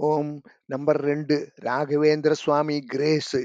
ஓம் number ரெண்டு ராகவேந்திர சுவாமி grace.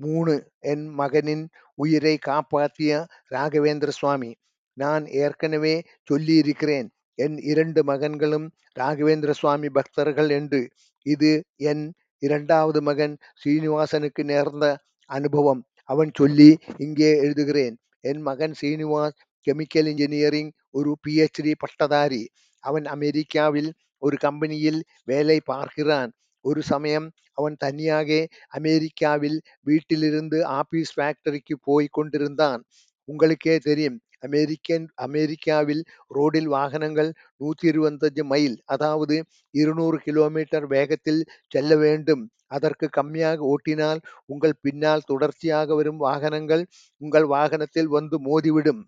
மூணு என் மகனின் உயிரை காப்பாற்றிய ராகவேந்திர சுவாமி. நான் ஏற்கனவே சொல்லியிருக்கிறேன் என் இரண்டு மகன்களும் ராகவேந்திர சுவாமி பக்தர்கள் என்று. இது என் இரண்டாவது மகன் ஸ்ரீனிவாசனுக்கு நேர்ந்த அனுபவம். அவன் சொல்லி இங்கே எழுதுகிறேன் என் மகன் ஸ்ரீனிவாஸ் கெமிக்கல் இன்ஜினியரிங் ஒரு பிஹெச்டி பட்டதாரி. அவன் அமெரிக்காவில் ஒரு கம்பெனியில் வேலை பார்க்கிறான். ஒரு சமயம் அவன் தனியாக அமெரிக்காவில் வீட்டிலிருந்து ஆபீஸ் ஃபேக்டரிக்கு போய் கொண்டிருந்தான். உங்களுக்கே தெரியும் அமெரிக்கன் அமெரிக்காவில் ரோடில் வாகனங்கள் நூத்தி இருபத்தஞ்சு மைல் அதாவது இருநூறு கிலோமீட்டர் வேகத்தில் செல்ல வேண்டும். அதற்கு கம்மியாக ஓட்டினால் உங்கள் பின்னால் தொடர்ச்சியாக வரும் வாகனங்கள் உங்கள் வாகனத்தில் வந்து மோதிவிடும்.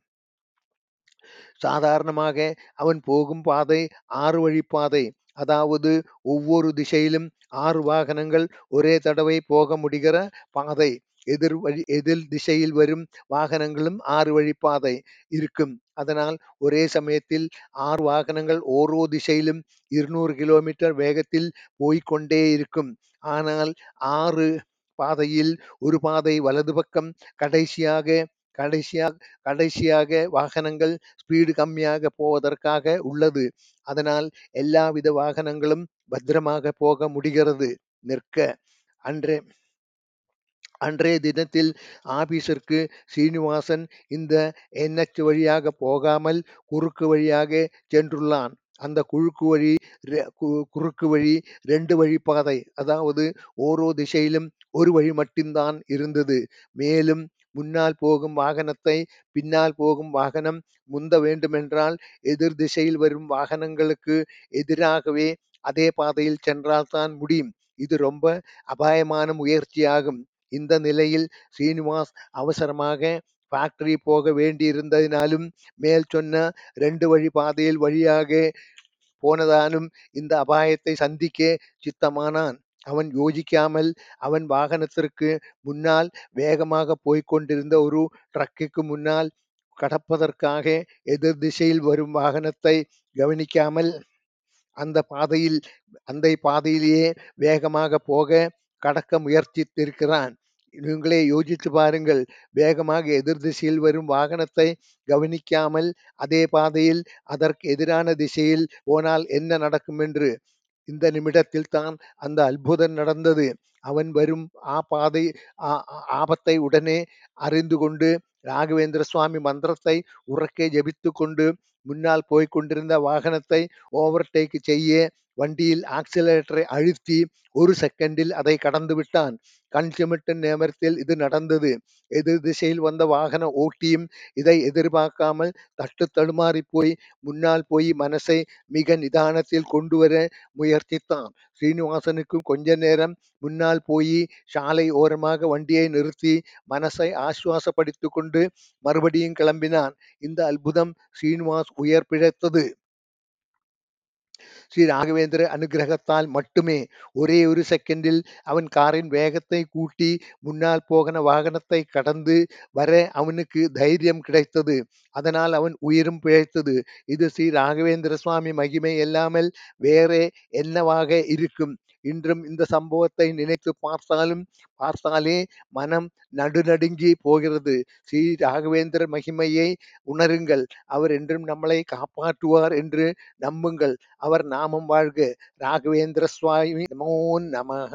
சாதாரணமாக அவன் போகும் பாதை ஆறு வழிப்பாதை அதாவது ஒவ்வொரு திசையிலும் ஆறு வாகனங்கள் ஒரே தடவை போக முடிகிற பாதை. எதிர் வழி எதிர் திசையில் வரும் வாகனங்களும் ஆறு வழிப்பாதை இருக்கும். அதனால் ஒரே சமயத்தில் ஆறு வாகனங்கள் ஓரோ திசையிலும் இருநூறு கிலோமீட்டர் வேகத்தில் போய்கொண்டே இருக்கும். ஆனால் ஆறு பாதையில் ஒரு பாதை வலது பக்கம் கடைசியாக கடைசியாக கடைசியாக வாகனங்கள் ஸ்பீடு கம்மியாக போவதற்காக உள்ளது. அதனால் எல்லாவித வாகனங்களும் பத்திரமாக போக முடிகிறது. நிற்க. அன்றே அன்றைய தினத்தில் ஆபீஸிற்கு சீனிவாசன் இந்த என்எச் வழியாக போகாமல் குறுக்கு வழியாக சென்றுள்ளான். அந்த குறுக்கு வழி குறுக்கு வழி ரெண்டு வழி பாதை அதாவது ஓரோ திசையிலும் ஒரு வழி மட்டும்தான் இருந்தது. மேலும் முன்னால் போகும் வாகனத்தை பின்னால் போகும் வாகனம் முந்த வேண்டுமென்றால் எதிர் திசையில் வரும் வாகனங்களுக்கு எதிராகவே அதே பாதையில் சென்றால்தான் முடியும். இது ரொம்ப அபாயமான முயற்சியாகும். இந்த நிலையில் சீனிவாஸ் அவசரமாக ஃபேக்டரி போக வேண்டியிருந்ததினாலும் மேல் சொன்ன ரெண்டு வழி பாதையில் வழியாக போனதாலும் இந்த அபாயத்தை சந்திக்க சித்தமானான். அவன் யோசிக்காமல் அவன் வாகனத்திற்கு முன்னால் வேகமாக போய்கொண்டிருந்த ஒரு ட்ரக்கிற்கு முன்னால் கடப்பதற்காக எதிர் திசையில் வரும் வாகனத்தை கவனிக்காமல் அந்த பாதையில் அந்த பாதையிலேயே வேகமாக போக கடக்க முயற்சித்திருக்கிறான். நீங்களே யோசித்து பாருங்கள் வேகமாக எதிர் திசையில் வரும் வாகனத்தை கவனிக்காமல் அதே பாதையில் அதற்கு எதிரான திசையில் போனால் என்ன நடக்கும் என்று. இந்த நிமிடத்தில் தான் அந்த அற்புதம் நடந்தது. அவன் வரும் ஆ பாதை ஆபத்தை உடனே அறிந்து கொண்டு ராகவேந்திர சுவாமி மந்திரத்தை உறக்கே ஜபித்து கொண்டு முன்னால் போய்க் கொண்டிருந்த வாகனத்தை ஓவர்டேக் செய்ய வண்டியில் ஆக்சிலேட்டரை அழுத்தி ஒரு செகண்டில் அதை கடந்து விட்டான். கண் சிமிட்டும் நேரத்தில் இது நடந்தது. எதிர் திசையில் வந்த வாகன ஓட்டியும் இதை எதிர்பார்க்காமல் தட்டு தடுமாறி போய் முன்னால் போய் மனசை மிக நிதானத்தில் கொண்டு வர முயற்சித்தான். ஸ்ரீனிவாசனுக்கும் கொஞ்ச நேரம் முன்னால் போய் சாலை ஓரமாக வண்டியை நிறுத்தி மனசை ஆசுவாசப்படுத்தி கொண்டு மறுபடியும் கிளம்பினான். இந்த அற்புதம் ஸ்ரீனிவாஸ் உயர் பிழைத்தது. ஸ்ரீ ராகவேந்திர அனுகிரகத்தால் மட்டுமே ஒரே ஒரு செகண்டில் அவன் காரின் வேகத்தை கூட்டி முன்னால் போகின வாகனத்தை கடந்து வர அவனுக்கு தைரியம் கிடைத்தது. அதனால் அவன் உயிரும் பிழைத்தது. இது ஸ்ரீ ராகவேந்திர சுவாமி மகிமை இல்லாமல் வேறே என்னவாக இருக்கும்? இன்றும் இந்த சம்பவத்தை நினைத்து பார்த்தாலும் பார்த்தாலே மனம் நடுநடுங்கி போகிறது. ஸ்ரீ ராகவேந்திர மகிமையை உணருங்கள். அவர் என்றும் நம்மளை காப்பாற்றுவார் என்று நம்புங்கள். அவர் நாமம் வாழ்க. ராகவேந்திர சுவாமி நமோ நமஹ.